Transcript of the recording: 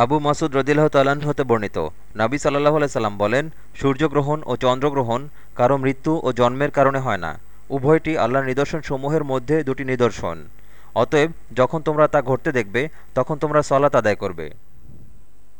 আবু মাসুদ রদিল্লাহ তাল্লাহ্ন হতে বর্ণিত। নাবি সাল্লাহ সাল্লাম বলেন, সূর্যগ্রহণ ও চন্দ্রগ্রহণ কারও মৃত্যু ও জন্মের কারণে হয় না। উভয়টি আল্লাহর নিদর্শন সমূহের মধ্যে দুটি নিদর্শন। অতএব যখন তোমরা তা ঘটতে দেখবে, তখন তোমরা সলাত আদায় করবে।